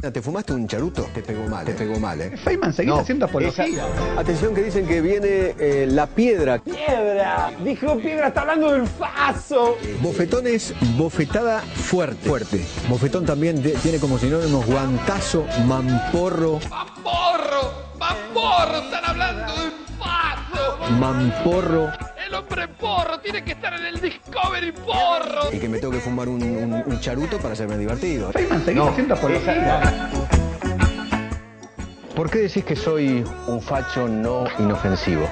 ¿Te fumaste un charuto? Te pegó mal. Te pegó mal, ¿eh? Feynman, seguís haciendo apología. Esa- atención que dicen que viene eh, la piedra. Piedra, dijo Piedra, está hablando del faso. Bofetón es bofetada fuerte. Fuerte. Bofetón también de- tiene como sinónimos guantazo, mamporro, ¡Porro! ¡Porro! ¡Están hablando de un faso! mamporro. ¡El hombre porro tiene que estar en el Discovery Porro! Y que me tengo que fumar un, un- un charuto para hacerme divertido. Feynman, seguís haciendo apología. ¿Por qué decís que soy un facho no inofensivo?